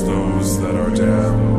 those that are damned.